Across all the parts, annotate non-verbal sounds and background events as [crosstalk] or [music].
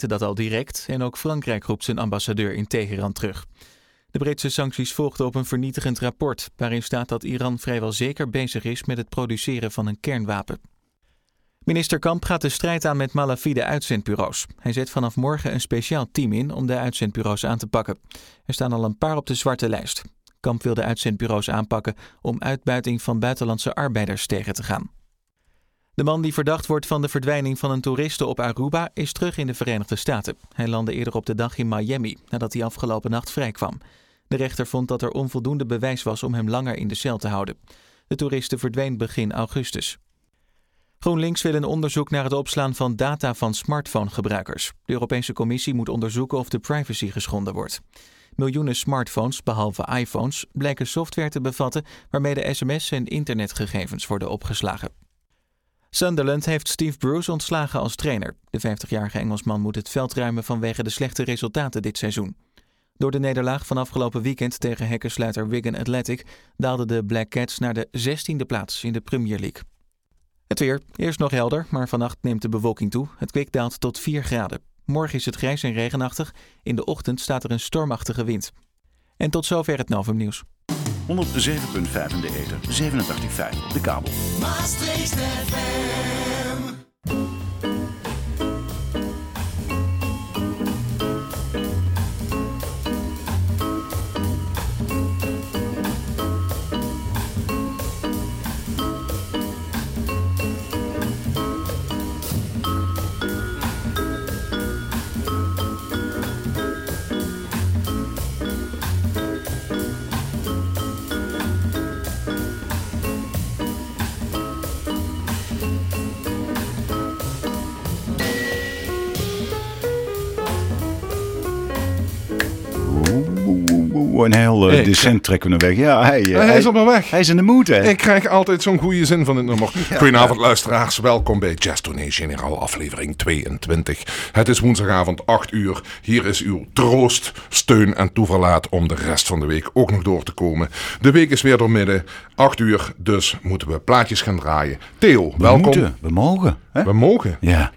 dat al direct en ook Frankrijk roept zijn ambassadeur in Teheran terug. De Britse sancties volgden op een vernietigend rapport waarin staat dat Iran vrijwel zeker bezig is met het produceren van een kernwapen. Minister Kamp gaat de strijd aan met malafide uitzendbureaus. Hij zet vanaf morgen een speciaal team in om de uitzendbureaus aan te pakken. Er staan al een paar op de zwarte lijst. Kamp wil de uitzendbureaus aanpakken om uitbuiting van buitenlandse arbeiders tegen te gaan. De man die verdacht wordt van de verdwijning van een toeriste op Aruba is terug in de Verenigde Staten. Hij landde eerder op de dag in Miami nadat hij afgelopen nacht vrijkwam. De rechter vond dat er onvoldoende bewijs was om hem langer in de cel te houden. De toeriste verdween begin augustus. GroenLinks wil een onderzoek naar het opslaan van data van smartphonegebruikers. De Europese Commissie moet onderzoeken of de privacy geschonden wordt. Miljoenen smartphones, behalve iPhones, blijken software te bevatten waarmee de sms- en internetgegevens worden opgeslagen. Sunderland heeft Steve Bruce ontslagen als trainer. De 50-jarige Engelsman moet het veld ruimen vanwege de slechte resultaten dit seizoen. Door de nederlaag van afgelopen weekend tegen hekkensluiter Wigan Athletic daalden de Black Cats naar de 16e plaats in de Premier League. Het weer, eerst nog helder, maar vannacht neemt de bewolking toe. Het kwik daalt tot 4 graden. Morgen is het grijs en regenachtig. In de ochtend staat er een stormachtige wind. En tot zover het Novum Nieuws. 107.5 in de ether, 87.5 op de kabel. Maastricht FM. Een heel uh, Ik- decent trekken we hem weg. Ja, hij, eh, Hij is op mijn weg. hij is in de moed, hè? Ik krijg altijd zo'n goede zin van het nummer. Goedenavond luisteraars, welkom bij Jazz Tournee Generaal aflevering 22. Het is woensdagavond 8 uur. Hier is uw troost, steun en toeverlaat om de rest van de week ook nog door te komen. De week is weer door midden. 8 uur, dus moeten we plaatjes gaan draaien. Theo, we welkom. moeten, we mogen. Hè? We mogen. Ja.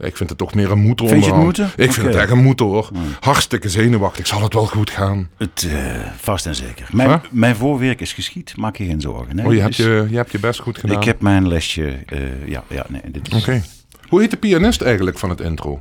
Ik vind het toch meer een moeder Vind je het moeten? Ik vind het echt een moeder hoor. Hartstikke zenuwachtig. Zal het wel goed gaan? Het, eh, vast en zeker. Mijn, Huh? mijn voorwerk is geschied, maak je geen zorgen. Oh, je hebt Dus je, je, hebt je best goed gedaan. Ik heb mijn lesje, eh, ja, ja, nee. Oké. Hoe heet de pianist eigenlijk van het intro?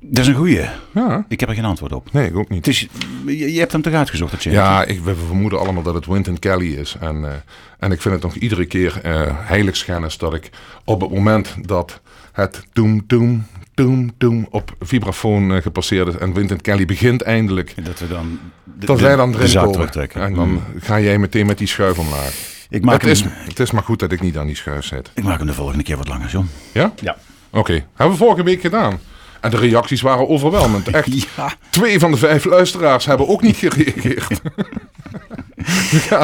Dat is een goeie. Ja. Ik heb er geen antwoord op. Nee, ik ook niet. Je, je hebt hem toch uitgezocht, dat Ja, ik, we vermoeden allemaal dat het Wynton Kelly is. En, eh, en ik vind het nog iedere keer heiligschennis dat ik op het moment dat het toem toem toem toem op vibrafoon eh, gepasseerd is en Wynton Kelly begint eindelijk, Dat we dan de, dat de- wij dan de erin zaak komen. terugtrekken. En dan Mm. ga jij meteen met die schuif omlaag. Ik maak, Het is, hem, het is maar goed dat ik niet aan die schuif zit. ik maak hem de volgende keer wat langer, John. Ja? Ja. Oké. Hebben we vorige week gedaan. En de reacties waren overweldigend. [laughs] Echt. Ja. Twee van de vijf luisteraars hebben ook niet gereageerd.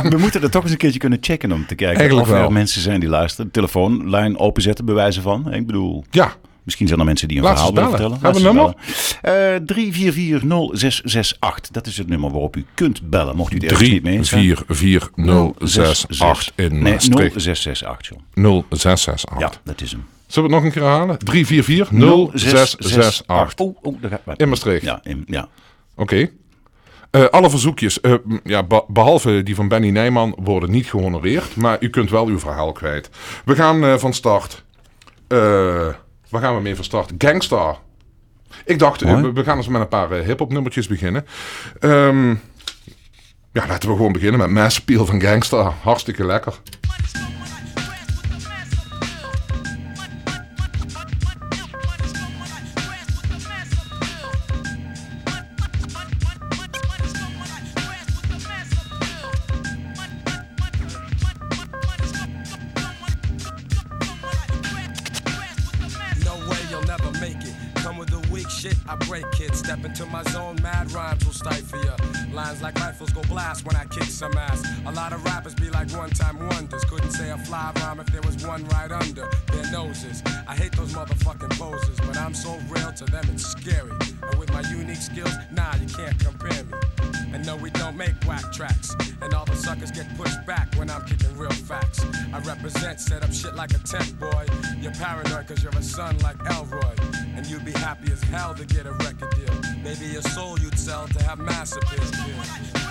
[laughs] We moeten er toch eens een keertje kunnen checken om te kijken Eigenlijk of er wel. mensen zijn die luisteren. Telefoonlijn openzetten, bewijzen van. Ik bedoel, Ja, misschien zijn er mensen die een Laat verhaal willen vertellen. Hebben we ze bellen. Eh 3440668. Dat is het nummer waarop u kunt bellen. Mocht u het ergens 3 niet mee eens zijn. 4 4 0 6 8 in Nee, Maastricht. 0668, John. 0668. Ja, dat is hem. Zullen we het nog een keer herhalen? 344 0668 Oh, oh, daar gaat wat. in Maastricht. Ja, in, ja. Oké. Eh, alle verzoekjes, eh, ja, be- behalve die van Benny Nijman, worden niet gehonoreerd. Maar u kunt wel uw verhaal kwijt. We gaan eh, van start. Eh, waar gaan we mee van start? Gangstar. Ik dacht, eh, we, we gaan eens met een paar eh, hip-hop nummertjes beginnen. Ehm, ja, laten we gewoon beginnen met Mass Appeal van Gangstar. Hartstikke lekker. Rappers be like one time wonders. Couldn't say a fly rhyme if there was one right under their noses. I hate those motherfucking poses, but I'm so real to them it's scary. And with my unique skills, nah, you can't compare me. And no, we don't make whack tracks. And all the suckers get pushed back when I'm kicking real facts. I represent, set up shit like a tent boy. You're paranoid cause you're a son like Elroy. And you'd be happy as hell to get a record deal. Maybe your soul you'd sell to have mass appeal.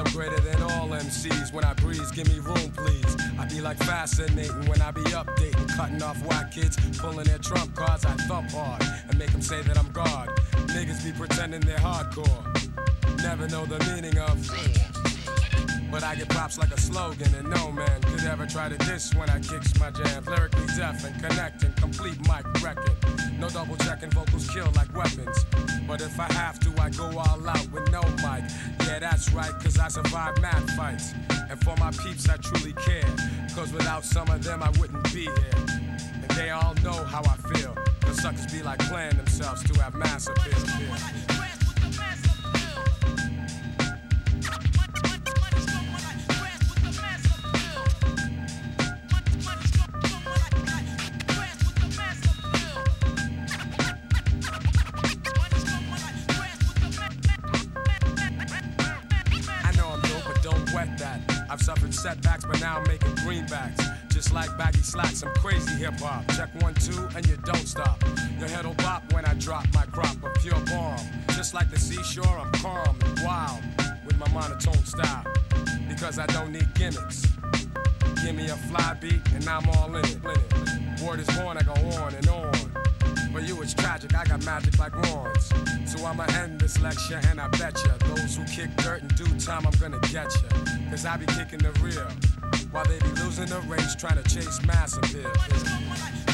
I'm greater than all MCs. When I breeze, give me room, please. I be like fascinating when I be updating, cutting off white kids, pulling their trump cards. I thump hard and make them say that I'm God. Niggas be pretending they're hardcore. Never know the meaning of. But I get props like a slogan, and no man could ever try to diss when I kicks my jam. Lyrically deaf and connecting, complete mic wrecking. Double checking, vocals kill like weapons. But if I have to, I go all out with no mic. Yeah, that's right, cause I survive mad fights. And for my peeps, I truly care. Cause without some of them, I wouldn't be here. And they all know how I feel. The suckers be like playing themselves to have mass appeal. Baggy slacks, I'm crazy hip hop. Check one, two, and you don't stop. Your head'll bop when I drop my crop of pure bomb. Just like the seashore, I'm calm and wild with my monotone style. Because I don't need gimmicks. Give me a fly beat, and I'm all in it. in it. Word is born, I go on and on. For you it's tragic, I got magic like wands. So I'ma end this lecture and I bet ya those who kick dirt in due time I'm gonna get ya. Cause I be kicking the real while they be losing the race trying to chase mass appeal.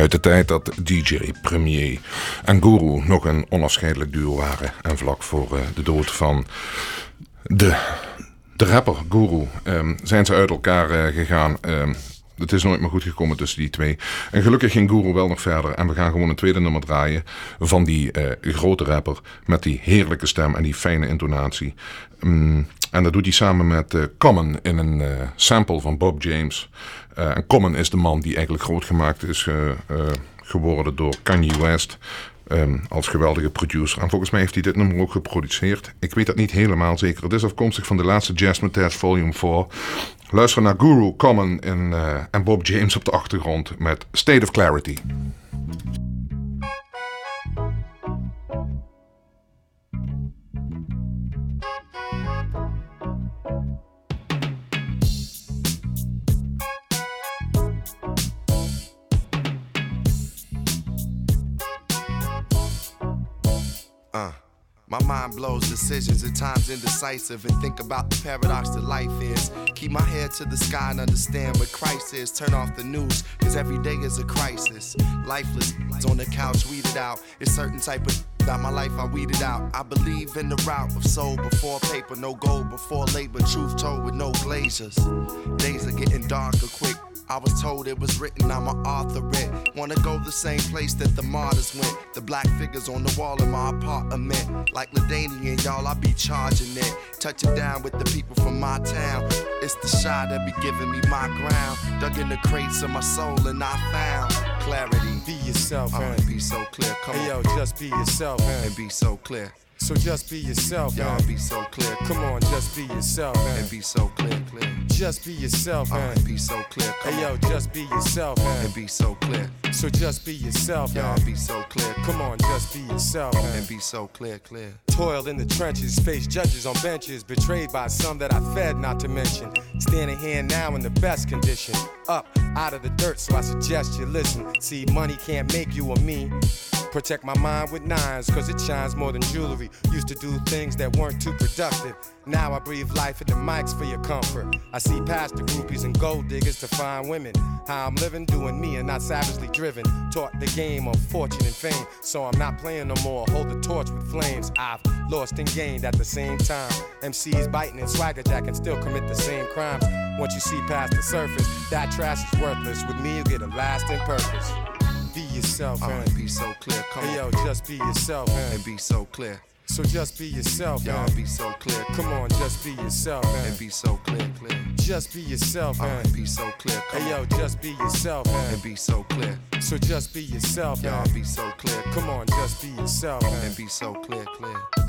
Uit de tijd dat DJ Premier en Guru nog een onafscheidelijk duo waren. En vlak voor eh, de dood van de, de rapper Guru ehm, zijn ze uit elkaar eh, gegaan. Ehm, het is nooit meer goed gekomen tussen die twee. En gelukkig ging Guru wel nog verder. En we gaan gewoon een tweede nummer draaien van die eh, grote rapper. Met die heerlijke stem en die fijne intonatie. Mm, en dat doet hij samen met Common in een sample van Bob James. Eh, en Common is de man die eigenlijk groot gemaakt is eh, eh, geworden door Kanye West. ehm, als geweldige producer. En volgens mij heeft hij dit nummer ook geproduceerd. Ik weet dat niet helemaal zeker. Het is afkomstig van de laatste Jazz Test Volume 4. Luister naar Guru, Common en Bob James op de achtergrond met State of Clarity. My mind blows decisions at times indecisive and think about the paradox that life is. Keep my head to the sky and understand what Christ is. Turn off the news, cause every day is a crisis. Lifeless on the couch, weeded out. It's certain type of about my life I weeded out. I believe in the route of soul before paper, no gold before labor, truth told with no glaziers. Days are getting darker quick. I was told it was written, I'm an author it. Wanna go the same place that the martyrs went. The black figures on the wall in my apartment. Like Ladanian, y'all, I be charging it. Touching down with the people from my town. It's the shy that be giving me my ground. Dug in the crates of my soul and I found clarity. Be yourself, man. and be so clear, come Hey yo, on. just be yourself, man. And be so clear. So just be yourself, Y'all man. be so clear. Come on, just be yourself, man. And be so clear, clear. Just be yourself, man. and be so clear. Come Hey yo, on. just be yourself, man. And be so clear. So just be yourself, Y'all man. be so clear. Come on, just be yourself, man. And be so clear, clear. Toiled in the trenches, face judges on benches, betrayed by some that I fed, not to mention. Standing here now in the best condition, up out of the dirt, so I suggest you listen. See, money can't make you or me. Protect my mind with nines, cause it shines more than jewelry. Used to do things that weren't too productive. Now I breathe life into mics for your comfort. I see past the groupies and gold diggers to find women. How I'm living, doing me and not savagely driven. Taught the game of fortune and fame, so I'm not playing no more. Hold the torch with flames. I've lost and gained at the same time. MCs biting and swagger jack and still commit the same crimes. Once you see past the surface, that trash is worthless. With me, you get a lasting purpose. Be yourself, Uh, man. and be so clear. Come Hey on. yo, just be yourself, man. And be so clear. So just be yourself, Y'all be so clear. Come on, just be yourself, man. And be so clear, clear. Just be yourself, man. and be so clear. Come Hey yo, just be yourself, man. And be so clear. So just be yourself, Y'all be so clear. Come on, just be yourself, man. And be so clear, clear.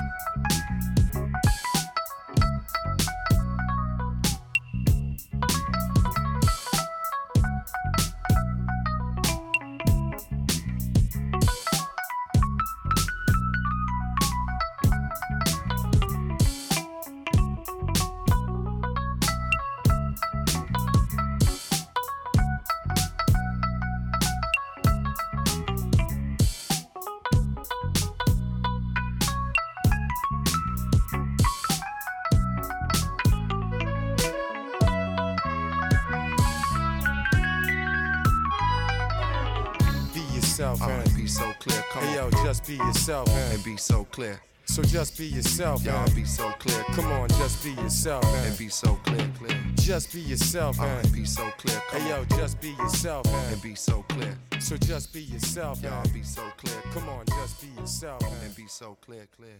Yourself, Uh, and be so clear. Come Hey yo, on. just be yourself, man. And be so clear. So just be yourself, Y'all be so clear. Come on, just be yourself, man. And be so clear, clear. Just be yourself, Uh, man. and be so clear. Come Hey yo, just be yourself, man. And be so clear. So just be yourself, Y'all be so clear. Come on, just be yourself, man. And be so clear, clear.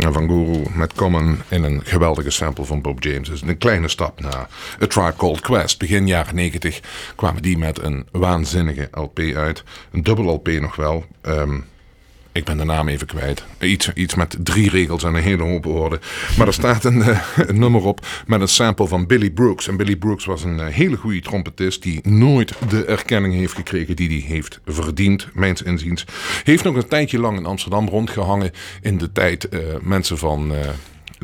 Van Guru met Common in een geweldige sample van Bob James. is een kleine stap naar A Tribe Called Quest. Begin jaren 90 kwamen die met een waanzinnige LP uit. Een dubbel LP nog wel. Ehm, ik ben de naam even kwijt. Iets, iets met drie regels en een hele hoop woorden. Maar er staat een, eh, een nummer op met een sample van Billy Brooks. En Billy Brooks was een eh, hele goede trompetist die nooit de erkenning heeft gekregen die hij heeft verdiend, mijns inziens. Heeft nog een tijdje lang in Amsterdam rondgehangen in de tijd eh, mensen van...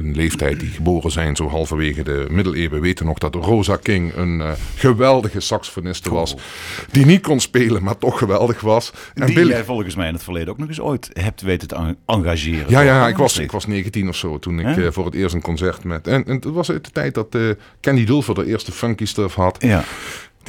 een leeftijd die geboren zijn, zo halverwege de middeleeuwen, weten nog dat Rosa King een eh, geweldige saxofoniste was. Die niet kon spelen, maar toch geweldig was. En Die Billy- jij volgens mij in het verleden ook nog eens ooit hebt weten te en- engageren. ja, ja, ik was, ik was 19 of zo toen ik eh, voor het eerst een concert met. En, en het was uit de tijd dat eh Candy Dulfer de eerste funky stuff had. Ja,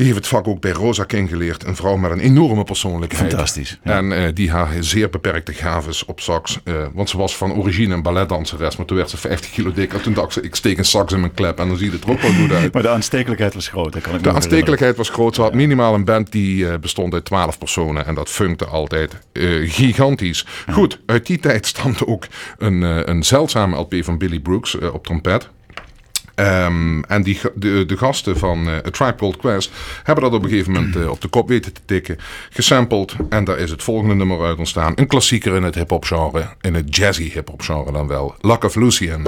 Die heeft het vak ook bij Rosa King geleerd. Een vrouw met een enorme persoonlijkheid. Fantastisch, ja. En eh, die haar zeer beperkte gaves op sax. eh, want ze was van origine een balletdanseres. Maar toen werd ze 50 kilo dik. En toen dacht ze, ik steek een sax in mijn klep. En dan ziet het er ook wel goed uit. maar de aanstekelijkheid was groot. Kan ik De aanstekelijkheid was groot. Ze had minimaal een band die eh, bestond uit 12 personen. En dat funkte altijd gigantisch. Goed, uit die tijd stamt ook een, een zeldzame LP van Billy Brooks op trompet. Ehm, en die, de, de gasten van eh A Tribe Quest hebben dat op een gegeven moment eh, op de kop weten te tikken. Gesampled. En daar is het volgende nummer uit ontstaan. Een klassieker in het hip-hop genre. In het jazzy hip-hop genre dan wel. Luck of Lucian.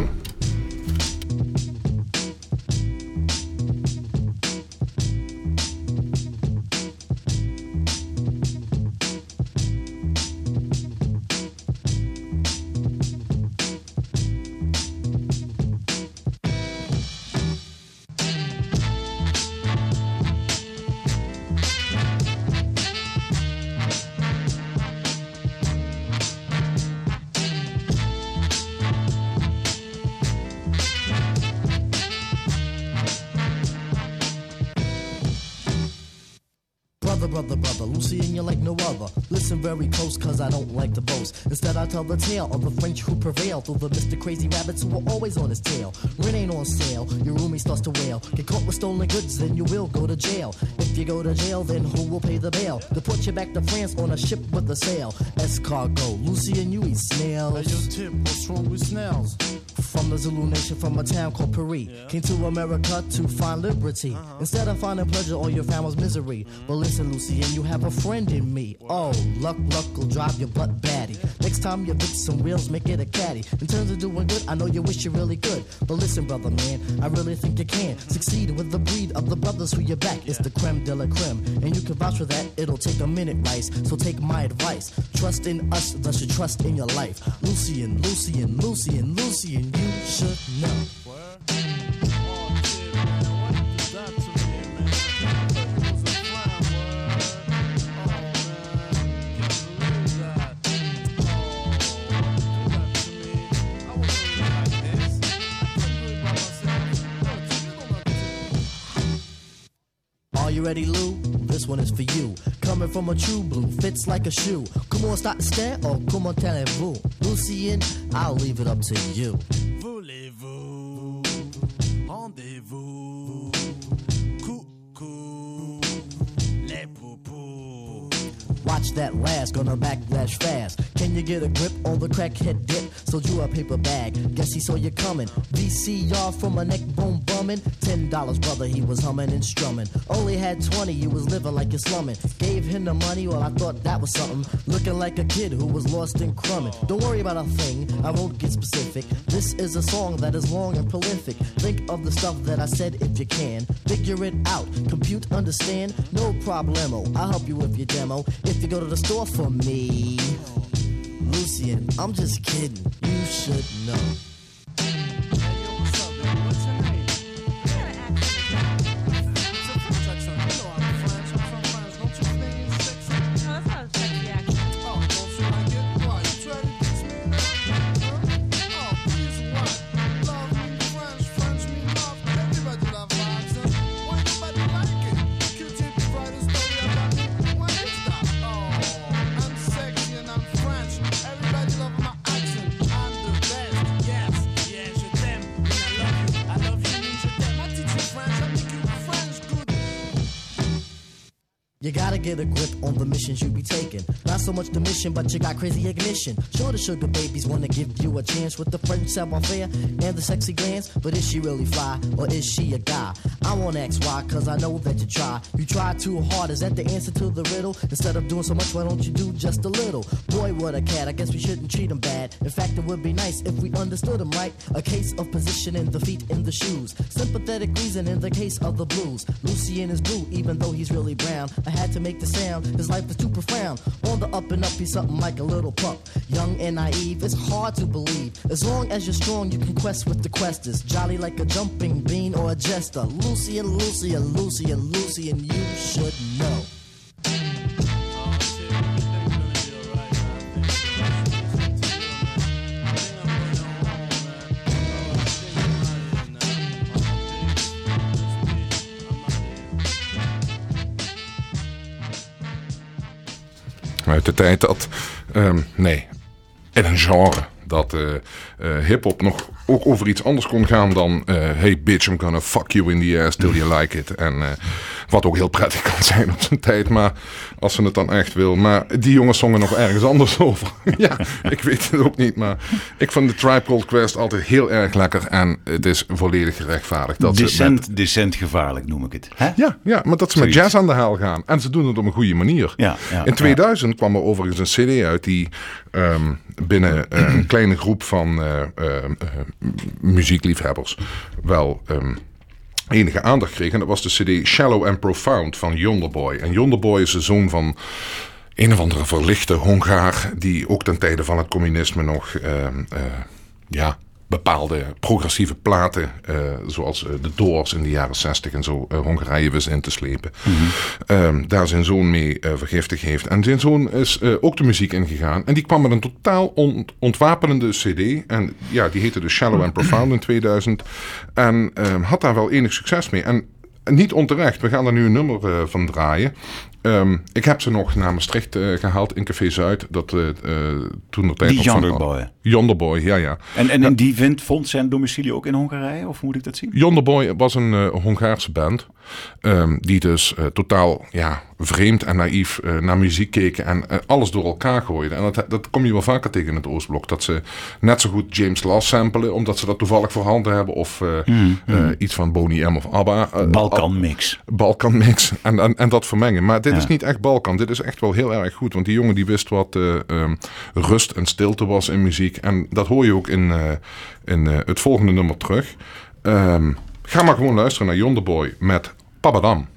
The tale of the French who prevailed through the Mr. Crazy Rabbits who were always on his tail. Rent ain't on sale, your roomie starts to wail. Get caught with stolen goods, then you will go to jail. If you go to jail, then who will pay the bail? To put you back to France on a ship with a sail. Escargot, Lucy and you eat snails. Hey, Tip, what's wrong with snails? From the Zulu nation, from a town called Paris. Came to America to find liberty. Uh-huh. Instead of finding pleasure, all you found was misery. But listen, Lucy, and you have a friend in me. Oh, luck, luck will drive your butt batty. They Next time you fix some wheels, make it a caddy. In terms of doing good, I know you wish you really could. But listen, brother man, I really think you can succeed with the breed of the brothers who you back. It's the creme de la creme, and you can vouch for that. It'll take a minute, Rice. So take my advice. Trust in us, thus you trust in your life. Uh-huh. Lucian, Lucian, Lucian, Lucian, you you should know. Are you ready, Lou? This one is for you. Coming from a true blue, fits like a shoe. Comment start stare or on tell him, Lucy, and I'll leave it up to you. That last, gonna backlash fast. Can you get a grip on the crackhead dip? Sold you a paper bag, guess he saw you coming. VCR from a neck bone bumming. Ten dollars, brother, he was humming and strumming. Only had twenty, you was living like you're slumming. Gave him the money, well, I thought that was something. Looking like a kid who was lost in crumbing. Don't worry about a thing, I won't get specific. This is a song that is long and prolific. Think of the stuff that I said if you can. Figure it out, compute, understand, no problemo. I'll help you with your demo. If you go to the store for me. Lucian, I'm just kidding. You should know. Gotta get a grip on the missions you be taking. Not so much the mission, but you got crazy ignition. Sure, the sugar babies wanna give you a chance with the French savoir-faire and the sexy glance. But is she really fly or is she a guy? I won't ask why, cause I know that you try. You try too hard, is that the answer to the riddle? Instead of doing so much, why don't you do just a little? Boy, what a cat, I guess we shouldn't treat him bad. In fact, it would be nice if we understood him right. A case of positioning the feet in the shoes. Sympathetic reason in the case of the blues. Lucian is blue, even though he's really brown. I had to make the sound, his life is too profound. On the up and up, he's something like a little pup. Young and naive, it's hard to believe. As long as you're strong, you can quest with the questers. Jolly like a jumping bean or a jester. Lucian, Lucian, Lucian, and you should know. Uit de tijd dat, ehm, nee, in een genre dat eh eh, hip-hop nog ook over iets anders kon gaan dan eh, Hey bitch, I'm gonna fuck you in the ass till you like it. En wat ook heel prettig kan zijn op zijn tijd, maar als ze het dan echt wil. Maar die jongens zongen nog ergens anders over. [laughs] ja, ik weet het ook niet, maar ik vond de Tribe Called Quest altijd heel erg lekker en het is volledig gerechtvaardigd. Dat ze met- Decent, decent gevaarlijk noem ik het. Hè? ja, ja, maar dat ze met jazz aan de haal gaan. En ze doen het op een goede manier. Ja, ja, In 2000 kwam er overigens een cd uit die ehm, binnen eh, een [clears throat] kleine groep van eh, eh, muziekliefhebbers wel ehm, enige aandacht kreeg. En dat was de cd Shallow and Profound van Yonderboy. En Yonderboy is de zoon van een of andere verlichte Hongaar... die ook ten tijde van het communisme nog... ehm, eh, ja, bepaalde progressieve platen, eh, zoals eh, de Doors in de jaren 60 en zo, eh, Hongarije wist in te slepen. Ehm, daar zijn zoon mee vergiftigd heeft. En zijn zoon is ook de muziek ingegaan. En die kwam met een totaal ont- ontwapenende cd. En ja, die heette dus Shallow and Profound in 2000. En ehm, had daar wel enig succes mee. En niet onterecht, we gaan er nu een nummer van draaien. Ehm, ik heb ze nog naar Maastricht eh, gehaald in Café Zuid. Dat eh, eh, toen Die nog van- Yonderboy. Yonderboy, ja ja. En, en, en die vindt, vond zijn domicilie ook in Hongarije? Of moet ik dat zien? Yonderboy was een Hongaarse band. Ehm, die dus eh, totaal ja, vreemd en naïef eh, naar muziek keken. En eh, alles door elkaar gooiden. En dat, dat kom je wel vaker tegen in het Oostblok. Dat ze net zo goed James Last samplen. Omdat ze dat toevallig voorhanden hebben. Of eh, eh, iets van Boney M of ABBA. Balkan mix. Balkan mix. En, en, en dat vermengen. Maar dit Ja. is niet echt Balkan. Dit is echt wel heel erg goed. Want die jongen die wist wat eh, ehm, rust en stilte was in muziek. En dat hoor je ook in, in het volgende nummer terug. Ehm, ga maar gewoon luisteren naar Yonderboy met Pabadam.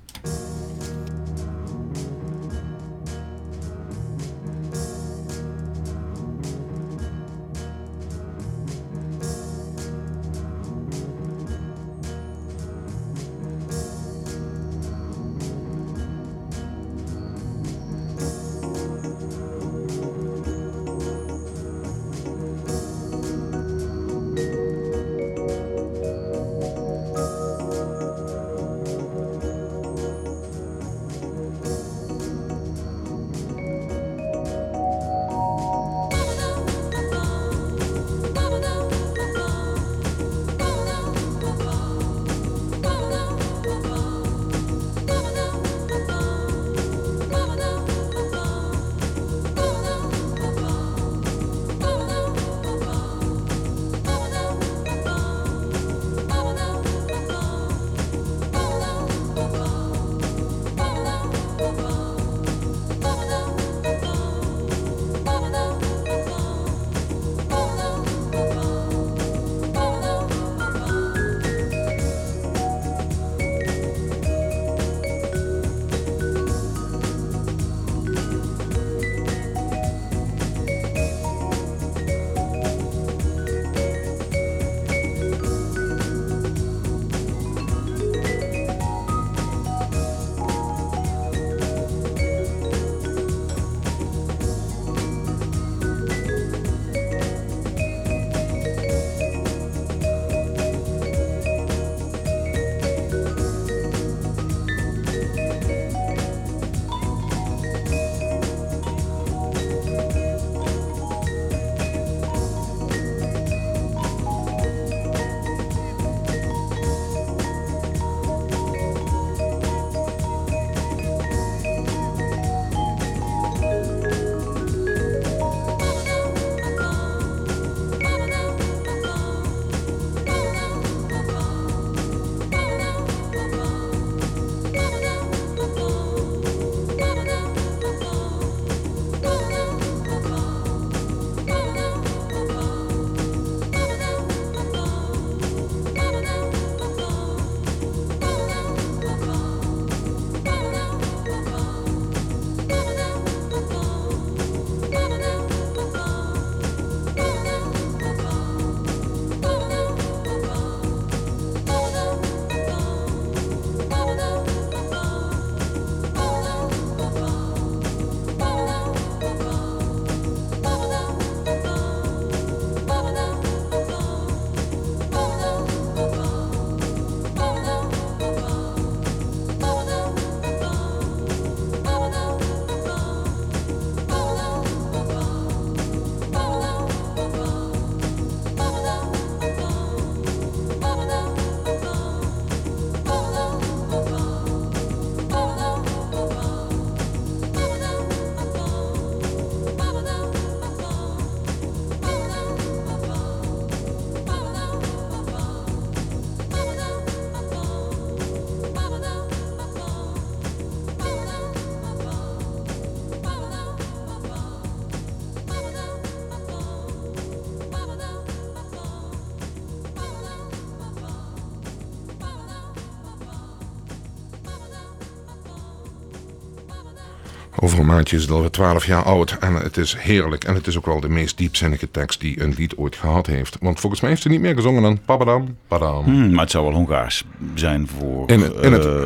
Over een maandje is het alweer 12 jaar oud. En het is heerlijk. En het is ook wel de meest diepzinnige tekst die een lied ooit gehad heeft. Want volgens mij heeft ze niet meer gezongen dan Pabadam, Padam. Hmm, maar het zou wel Hongaars zijn voor... In het- in het- eh,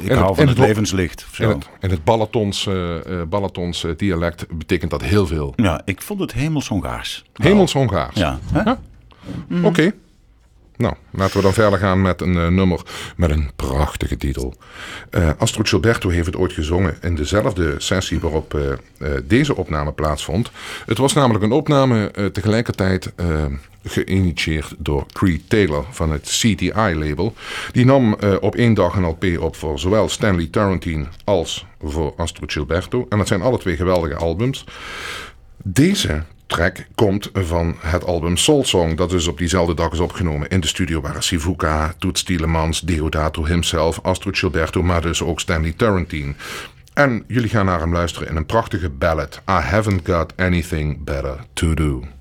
ik hou het- van in het, het- levenslicht. of zo. In het, in het Balatons, eh, eh, Balatons dialect betekent dat heel veel. Ja, ik vond het hemels Hongaars. Hemels Hongaars. Ja. Oké. Nou, laten we dan verder gaan met een eh, nummer met een prachtige titel. Eh Astrid Gilberto heeft het ooit gezongen in dezelfde sessie waarop eh, deze opname plaatsvond. Het was namelijk een opname tegelijkertijd geïnitieerd door Creed Taylor van het CTI-label. Die nam op één dag een LP op voor zowel Stanley Tarantine als voor Astrid Gilberto. En dat zijn alle twee geweldige albums. Deze track komt van het album Soul Song. Dat dus op diezelfde dag is opgenomen. In de studio waren Sivuca, Toets Tielemans, Deodato himself, Astrid Gilberto, maar dus ook Stanley Tarantine. En jullie gaan naar hem luisteren in een prachtige ballad. I haven't got anything better to do.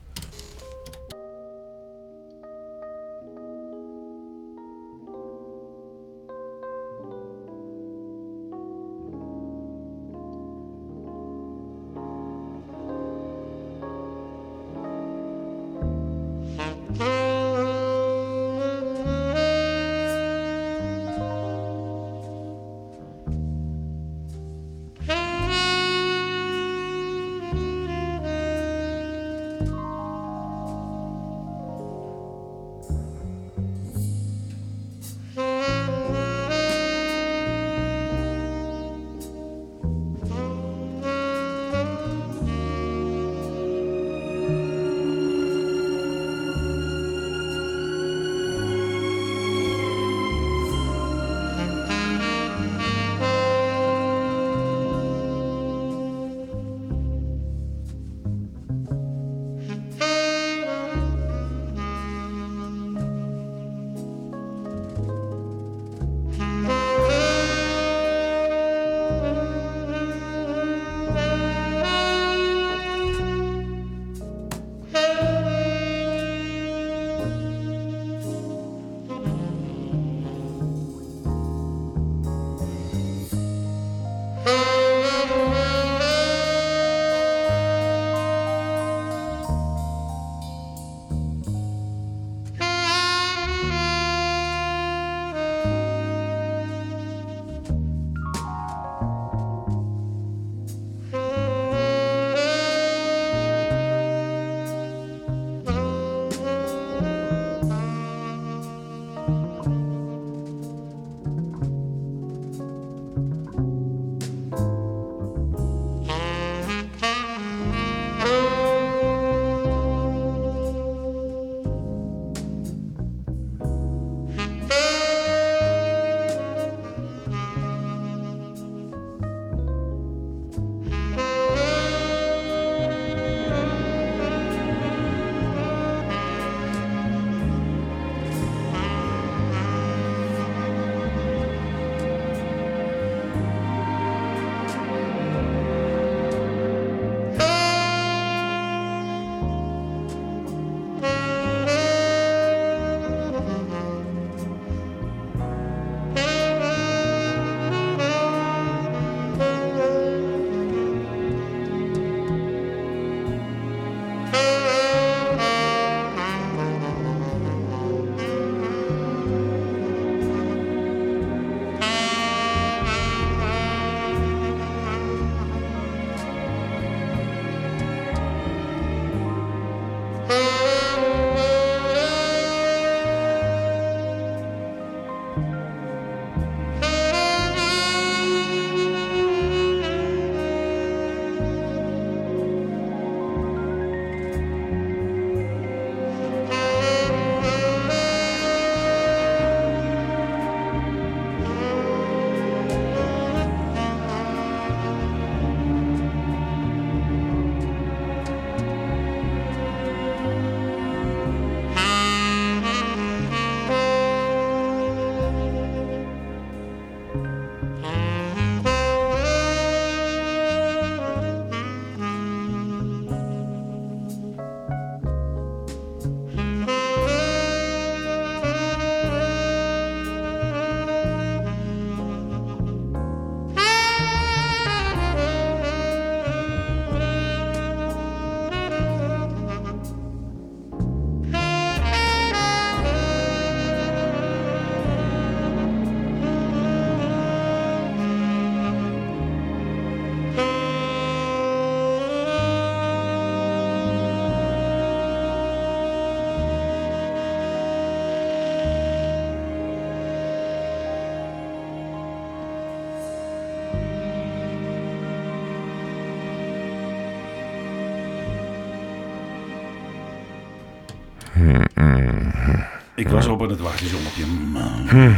Was op aan het wachten op je.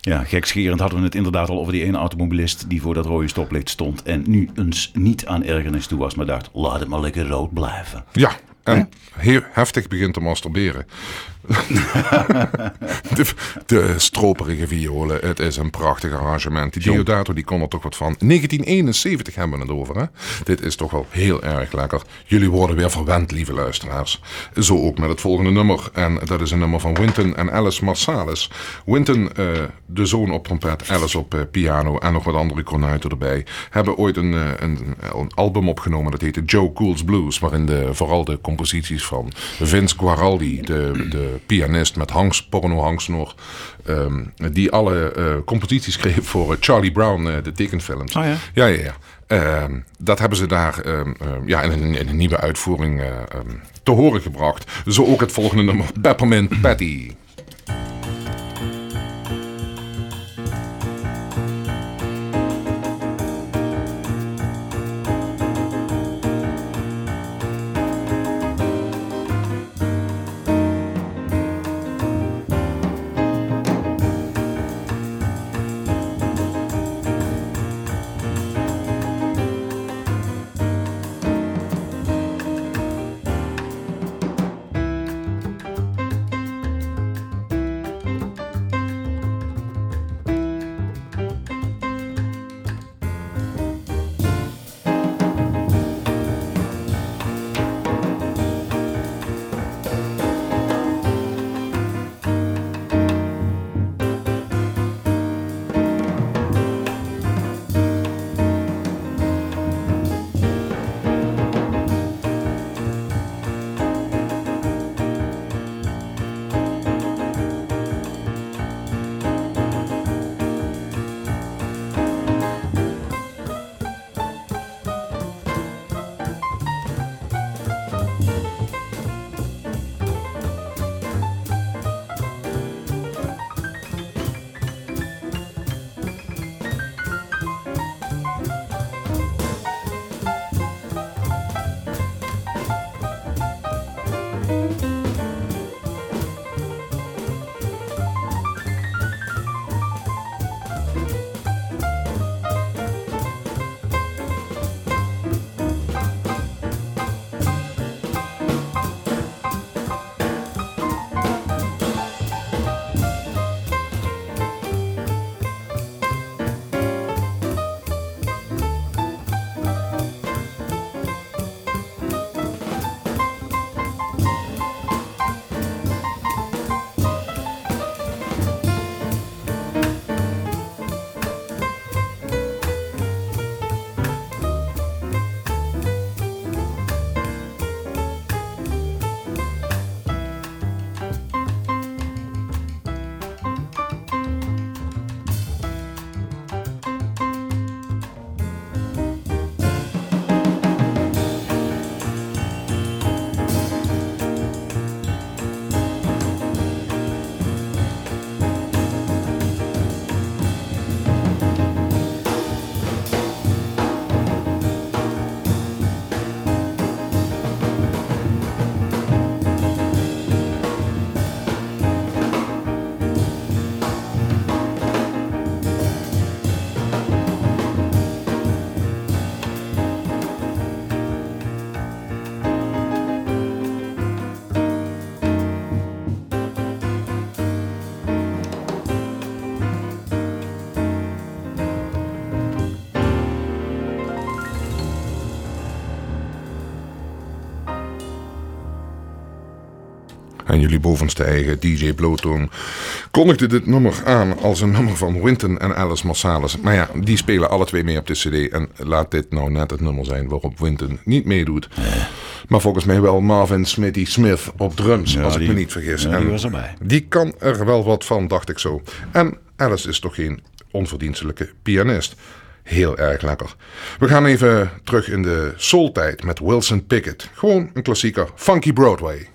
Ja, gekscherend hadden we het inderdaad al over die ene automobilist die voor dat rode stoplicht stond en nu eens niet aan ergernis toe was, maar dacht, laat het maar lekker rood blijven. Ja, en heel heftig begint te masturberen. De, de stroperige violen. Het is een prachtig arrangement. Die Diodato die kon er toch wat van. 1971 hebben we het over. Hè? Dit is toch wel heel erg lekker. Jullie worden weer verwend, lieve luisteraars. Zo ook met het volgende nummer. En dat is een nummer van Winton en Alice Marsalis. Winton, eh, de zoon op trompet, Alice op eh, piano en nog wat andere kornuiten erbij. Hebben ooit een, eh, een, een album opgenomen dat heette Joe Cool's Blues. Waarin de, vooral de composities van Vince Guaraldi, de, de pianist met Hangs, Porno Hangs nog. ehm, die alle eh, composities schreef voor eh, Charlie Brown, eh, de tekenfilms. Oh ja? Ja, ja, ja. Ehm, dat hebben ze daar ehm, ja, in, een, in een nieuwe uitvoering te horen gebracht. Zo ook het volgende nummer, Peppermint Patty. En jullie bovenste eigen DJ Blowtone kondigde dit nummer aan als een nummer van Winton en Alice Marsalis. Maar ja, die spelen alle twee mee op de cd. En laat dit nou net het nummer zijn waarop Winton niet meedoet. Maar volgens mij wel Marvin Smitty Smith op drums, Ja, als ik die- me niet vergis. ja, die En was erbij. Die kan er wel wat van, dacht ik zo. En Alice is toch geen onverdienstelijke pianist. Heel erg lekker. We gaan even terug in de soultijd met Wilson Pickett. Gewoon een klassieker, Funky Broadway.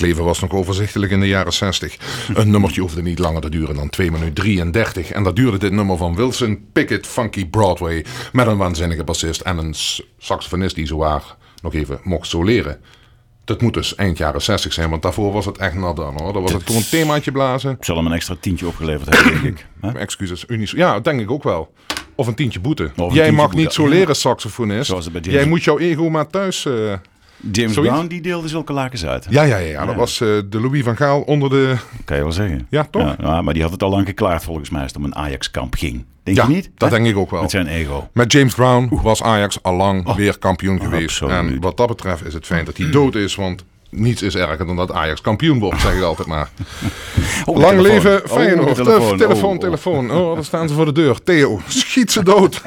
Het leven was nog overzichtelijk in de jaren 60. Een nummertje hoefde niet langer te duren dan 2 minuten 33. En dat duurde dit nummer van Wilson Pickett Funky Broadway. Met een waanzinnige bassist en een saxofonist die zowaar nog even mocht soleren. Dat moet dus eind jaren 60 zijn, want daarvoor was het echt nadan hoor. Dan was het gewoon een themaatje blazen. Zal hem een extra tientje opgeleverd hebben, denk ik. [laughs] Excuses, Unis. Ja, denk ik ook wel. Of een tientje boete. een Jij tientje mag boete, niet soleren, saxofonist. Jij moet jouw ego maar thuis... eh, James Zoiets? Brown die deelde zulke lakens uit. Ja, ja, ja, ja. Dat was eh, de Louis van Gaal onder de... Kan je wel zeggen. Ja, toch? Ja, ja, maar die had het al lang geklaard volgens mij als het om een Ajax-kamp ging. Denk Ja, je niet? dat Hè? denk ik ook wel. Met zijn ego. Met James Brown was Ajax al lang weer kampioen geweest. absoluut. En wat dat betreft is het fijn dat hij dood is, want niets is erger dan dat Ajax kampioen wordt, zeg ik altijd maar. Oh, Lang telefoon. leven Oh, Feyenoord. telefoon, telefoon, Oh, oh. telefoon. Oh, daar staan ze voor de deur. Theo, schiet ze dood.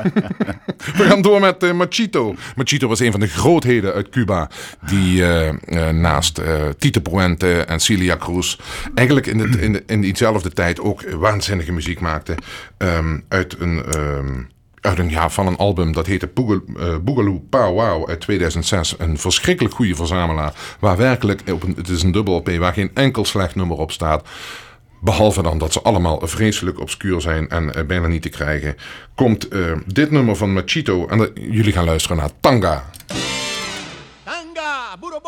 We gaan door met eh, Machito. Machito was een van de grootheden uit Cuba. Die eh, eh, naast eh Tito Puente en Celia Cruz... eigenlijk in, het, in, de, in diezelfde tijd ook waanzinnige muziek maakte. Ehm, uit een... ehm, uit een, ja, van een album dat heette Boogal- eh, Boogaloo Pow Wow uit 2006. Een verschrikkelijk goede verzamelaar. Waar werkelijk, op het is een dubbel LP, waar geen enkel slecht nummer op staat. Behalve dan dat ze allemaal vreselijk obscuur zijn en eh, bijna niet te krijgen. Komt eh, dit nummer van Machito. En jullie gaan luisteren naar Tanga. Tanga, puro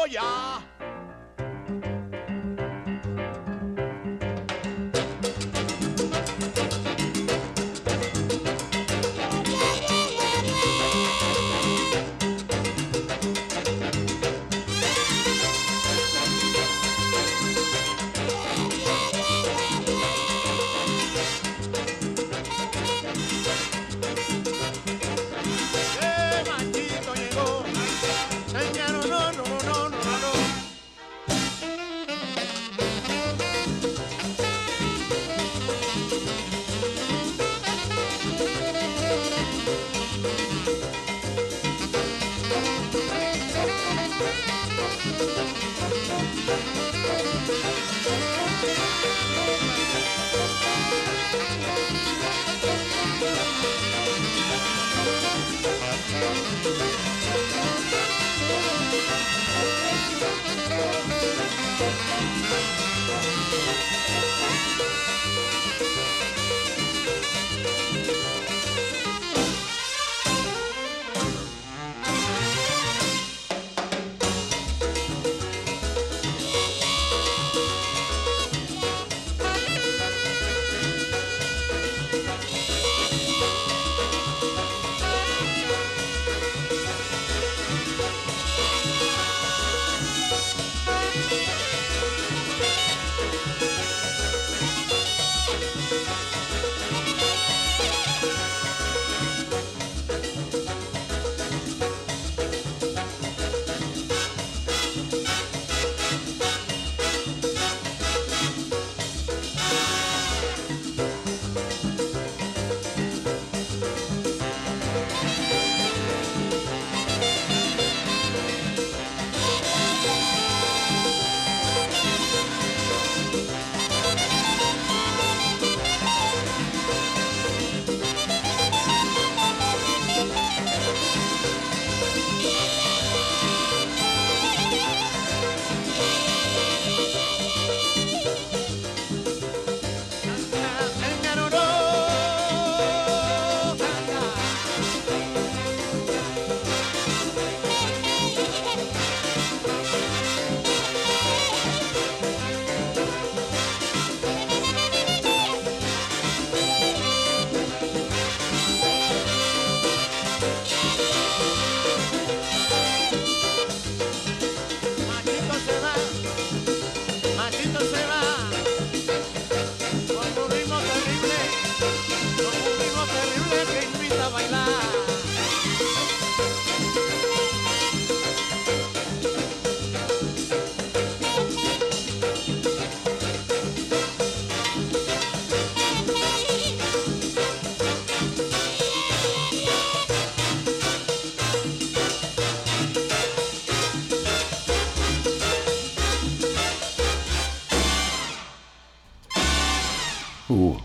Oeh.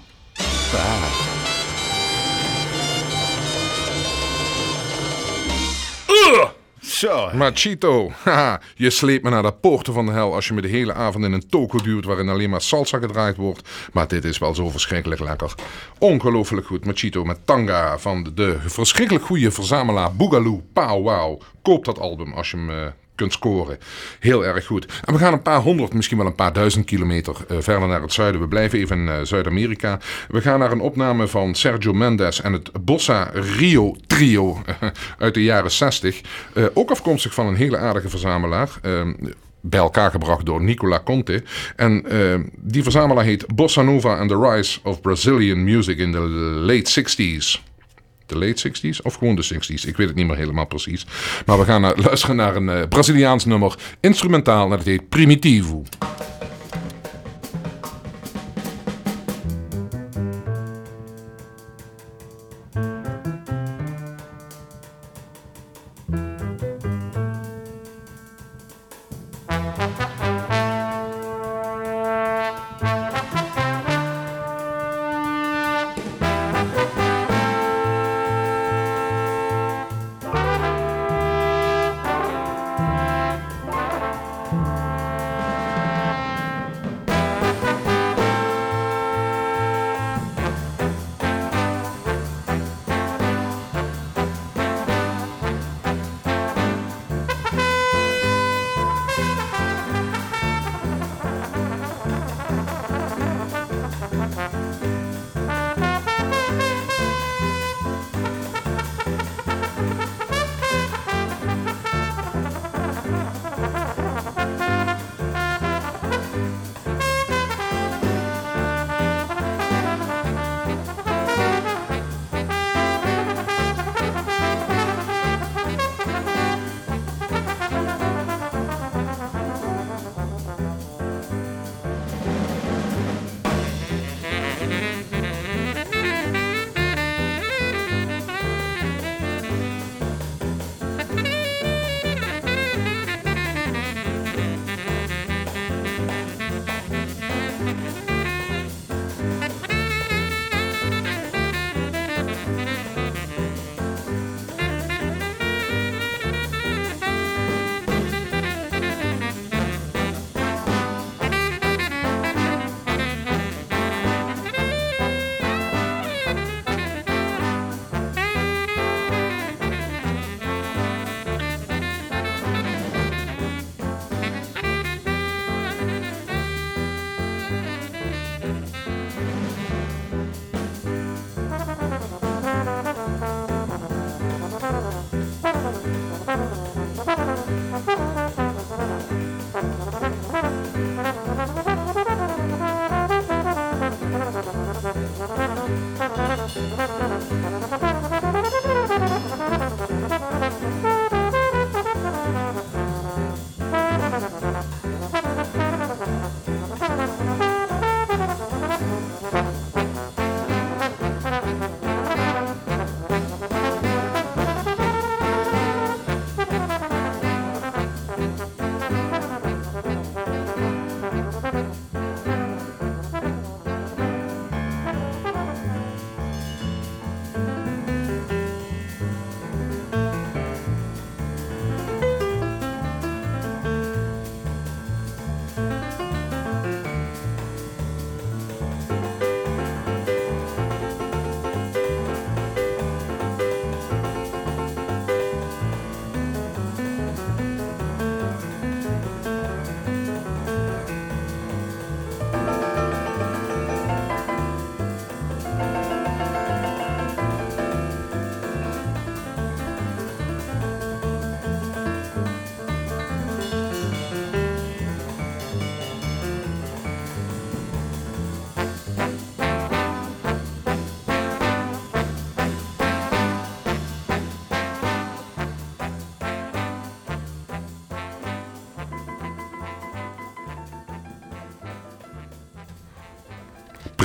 Zo. Machito, [laughs] haha, je sleept me naar de poorten van de hel als je me de hele avond in een toko duwt waarin alleen maar salsa gedraaid wordt. Maar dit is wel zo verschrikkelijk lekker. Ongelooflijk goed, Machito met Tanga van de, de verschrikkelijk goede verzamelaar Boogaloo Pow Wow. Koop dat album als je hem eh, kunt scoren. Heel erg goed. En we gaan een paar honderd, misschien wel een paar duizend kilometer eh, verder naar het zuiden. We blijven even in eh, Zuid-Amerika. We gaan naar een opname van Sergio Mendes en het Bossa Rio Trio uit de jaren 60. Eh, ook afkomstig van een hele aardige verzamelaar. Bij elkaar gebracht door Nicola Conte. En eh, die verzamelaar heet Bossa Nova and the Rise of Brazilian Music in the late 60s. De late 60s of gewoon de 60s? Ik weet het niet meer helemaal precies. Maar we gaan naar, [laughs] luisteren naar een eh, Braziliaans nummer, instrumentaal, en dat heet Primitivo.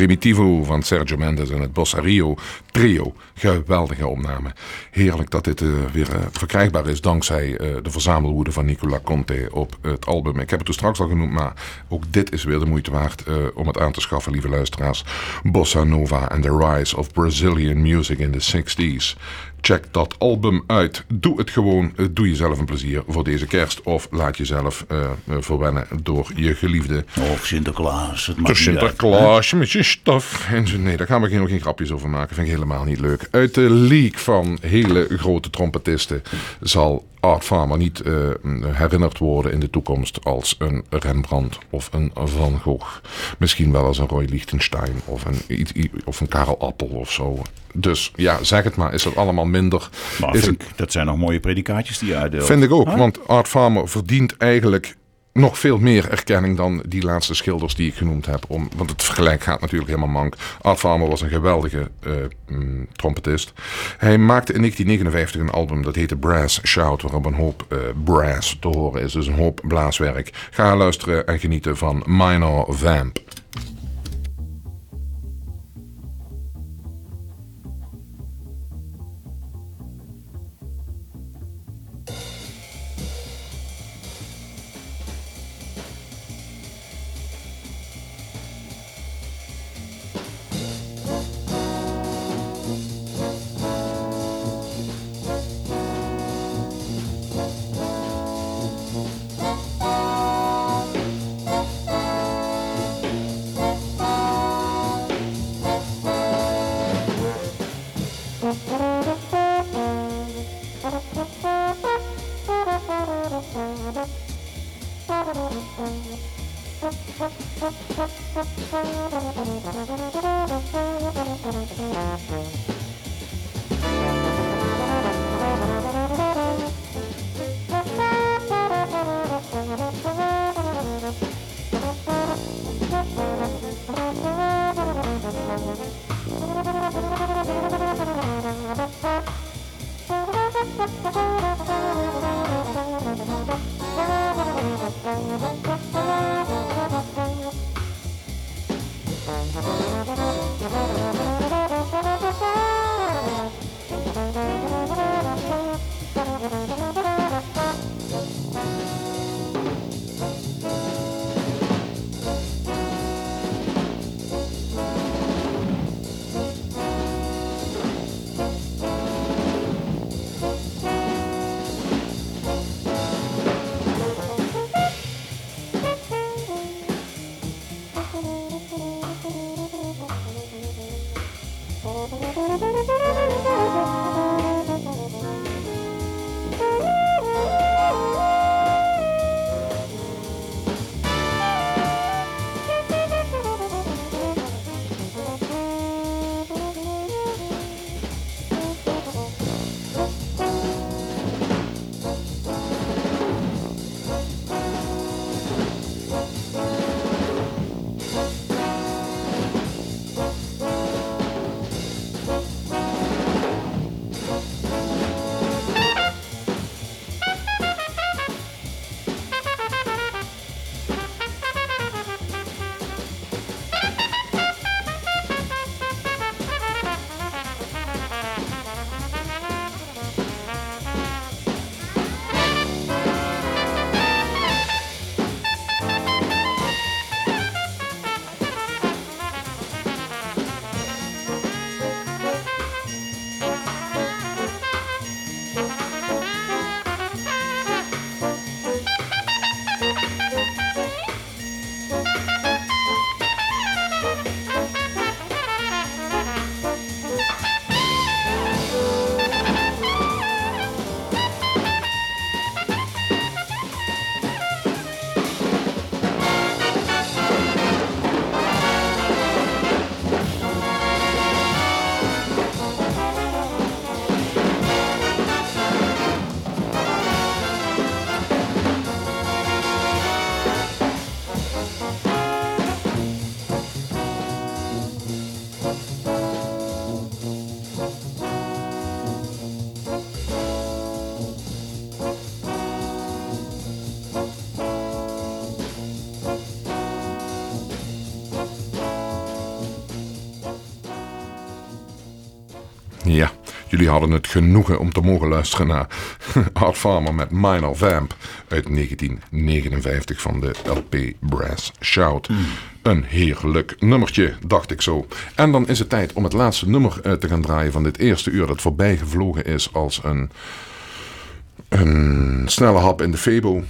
Primitivo van Sergio Mendes en het Bossa Rio Trio. Geweldige opname. Heerlijk dat dit eh, weer eh, verkrijgbaar is dankzij eh, de verzamelwoede van Nicola Conte op het album. Ik heb het toen straks al genoemd, maar ook dit is weer de moeite waard om het aan te schaffen, lieve luisteraars. Bossa Nova and the Rise of Brazilian Music in the 60s. Check dat album uit. Doe het gewoon. Eh, Doe jezelf een plezier voor deze kerst. Of laat jezelf eh, eh, verwennen door je geliefde. Of Sinterklaas. Het De uit. Sinterklaas met je staf. En. Nee, daar gaan we geen, geen grapjes over maken. Vind ik helemaal niet leuk. Uit de league van hele grote trompetisten zal Art Farmer niet eh, herinnerd worden in de toekomst als een Rembrandt of een Van Gogh. Misschien wel als een Roy Lichtenstein of een, of een Karel Appel of zo. Dus ja, zeg het maar. Is dat allemaal minder? Maar is vind het, ik- dat zijn nog mooie predikaatjes die je uitdeelt. Vind ik ook, Huh? want Art Farmer verdient eigenlijk nog veel meer erkenning dan die laatste schilders die ik genoemd heb. Om, want het vergelijk gaat natuurlijk helemaal mank. Art Farmer was een geweldige eh, mm, trompetist. Hij maakte in 1959 een album dat heette Brass Shout, waarop een hoop eh, brass te horen is. Dus een hoop blaaswerk. Ga luisteren en genieten van Minor Vamp. Jullie hadden het genoegen om te mogen luisteren naar [laughs] Art Farmer met Minor Vamp uit 1959 van de LP Brass Shout. Een heerlijk nummertje, dacht ik zo. En dan is het tijd om het laatste nummer eh, te gaan draaien van dit eerste uur dat voorbij gevlogen is als een, een snelle hap in de Febo.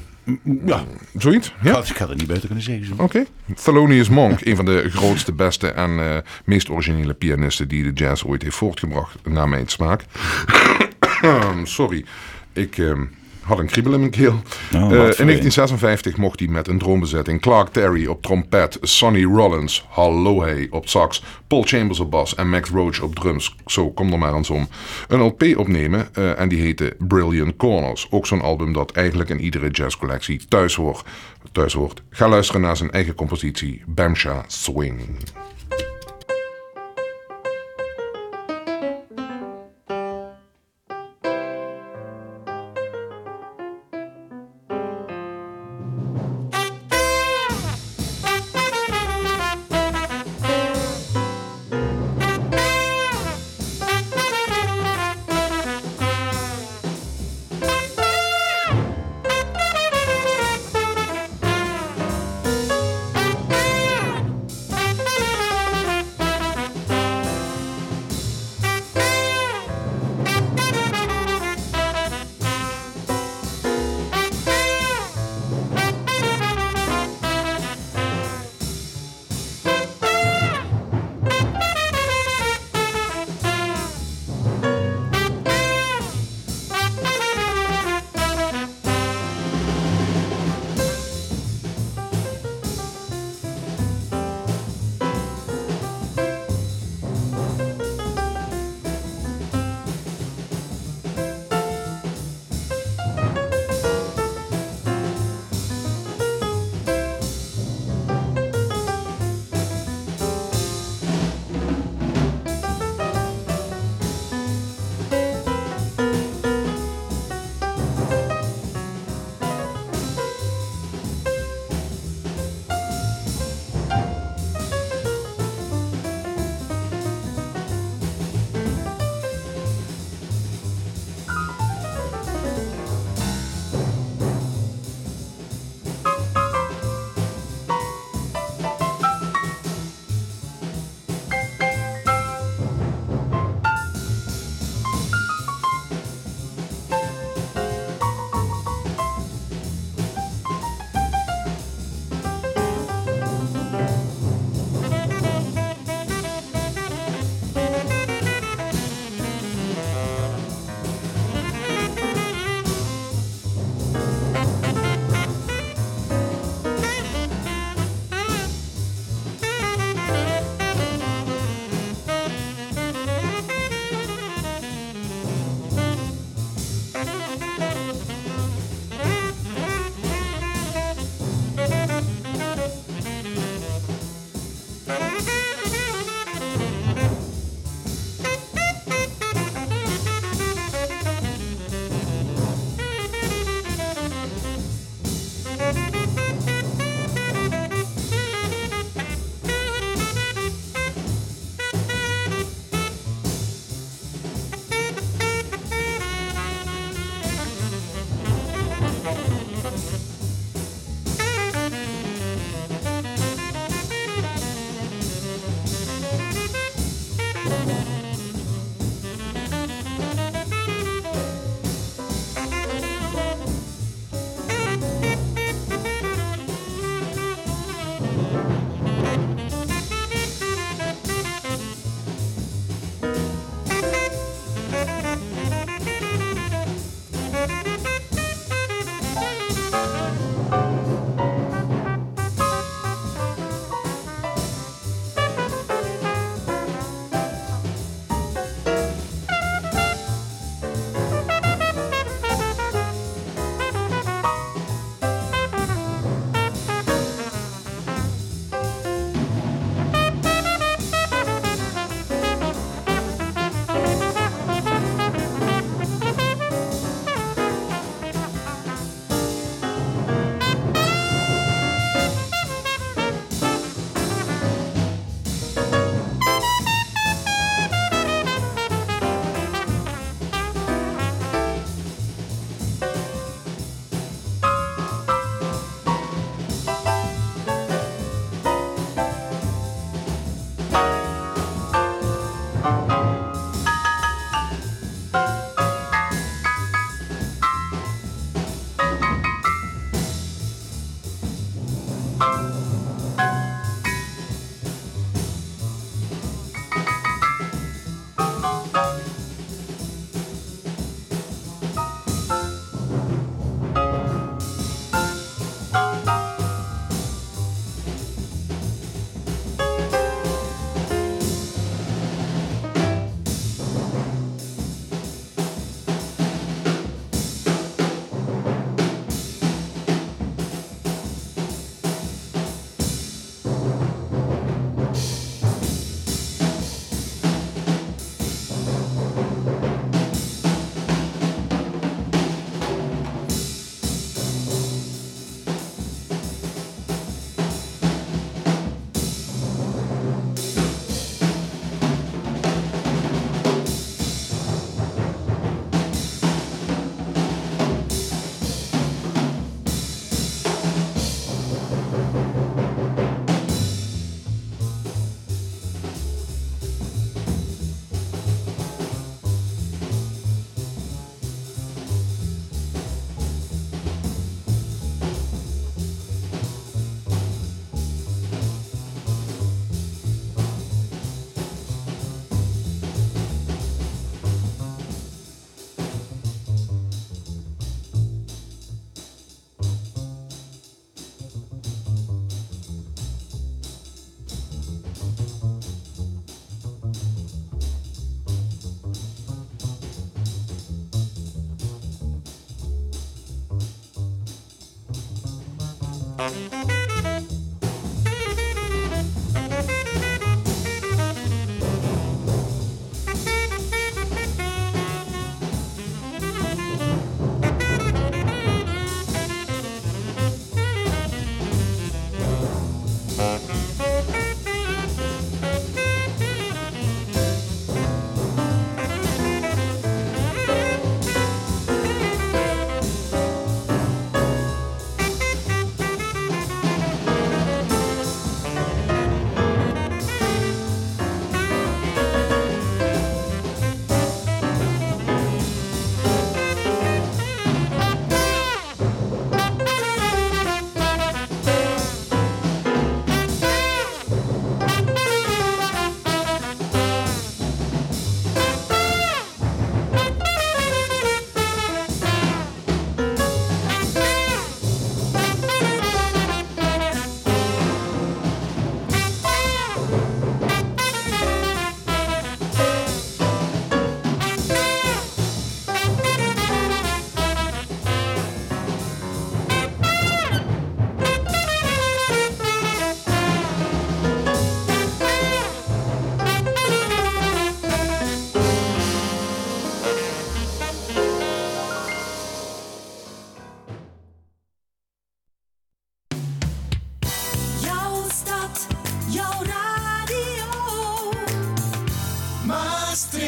Ja, Zoiets? ik Ja? ik had het niet beter kunnen zeggen. Oké. Thelonious Monk, een van de grootste, beste en eh, meest originele pianisten die de jazz ooit heeft voortgebracht, naar mijn smaak. [coughs] Sorry, ik eh, had een kriebel in mijn keel. Nou, Eh, in voor 1956 mocht hij met een droombezetting Clark Terry op trompet, Sonny Rollins, Hey op sax, Paul Chambers op bas en Max Roach op drums. Zo, kom er maar eens om. Een LP opnemen eh, en die heette Brilliant Corners. Ook zo'n album dat eigenlijk in iedere jazzcollectie thuis hoort. Thuis hoort. Ga luisteren naar zijn eigen compositie, Bamsha Swing.